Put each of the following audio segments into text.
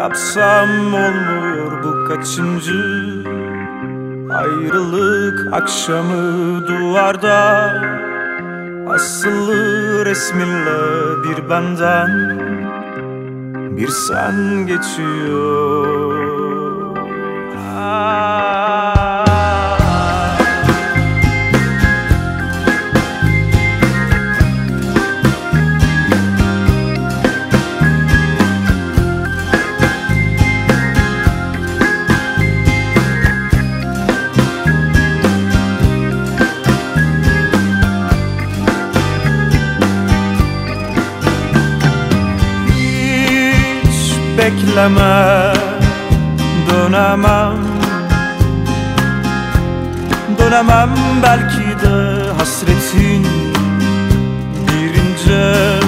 yapsam olmuyor bu kaçıncı Ayrılık akşamı duvarda. Asılı resminle bir benden Bir sen geçiyor bekleme dönemem. Dönemem belki de hasretin bir ince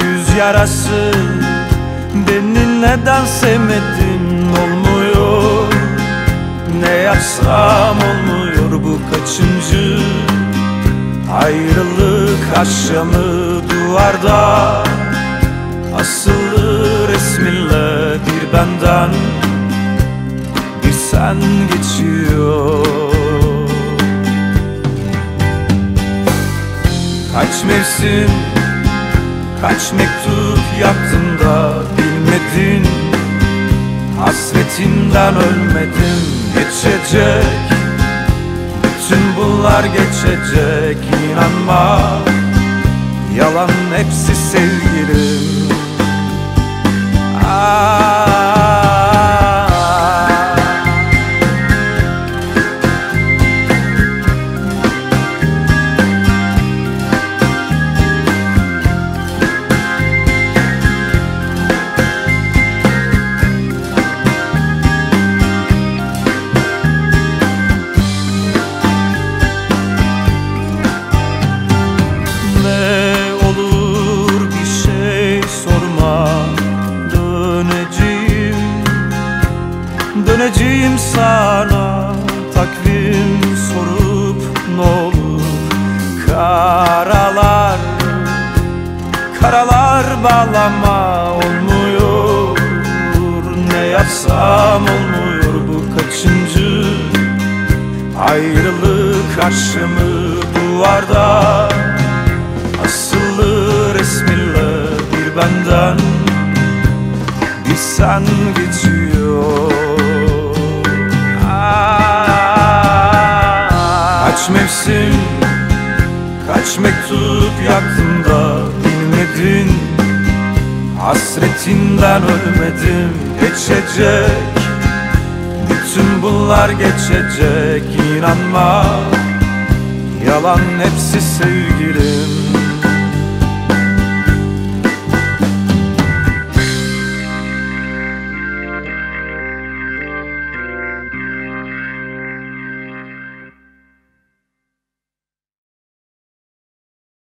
Güz yarası. Beni neden sevmedin olmuyor? Ne yapsam olmuyor bu kaçıncı Ayrılık akşamı duvarda benden Bir sen geçiyor. Kaç mevsim, kaç mektup yaptım da bilmedin? Hasretinden ölmedim geçecek. Bütün bunlar geçecek inanma. Yalan hepsi sevgilim. Ah. Karalar bağlama olmuyor Ne yapsam olmuyor bu kaçıncı Ayrılık aşımı duvarda Asılı resminle bir benden Bir sen geçiyor. Kaç mevsim, kaç mektup yaktım da bilmedin Hasretinden ölmedim geçecek. Bütün bunlar geçecek inanma. Yalan hepsi sevgilim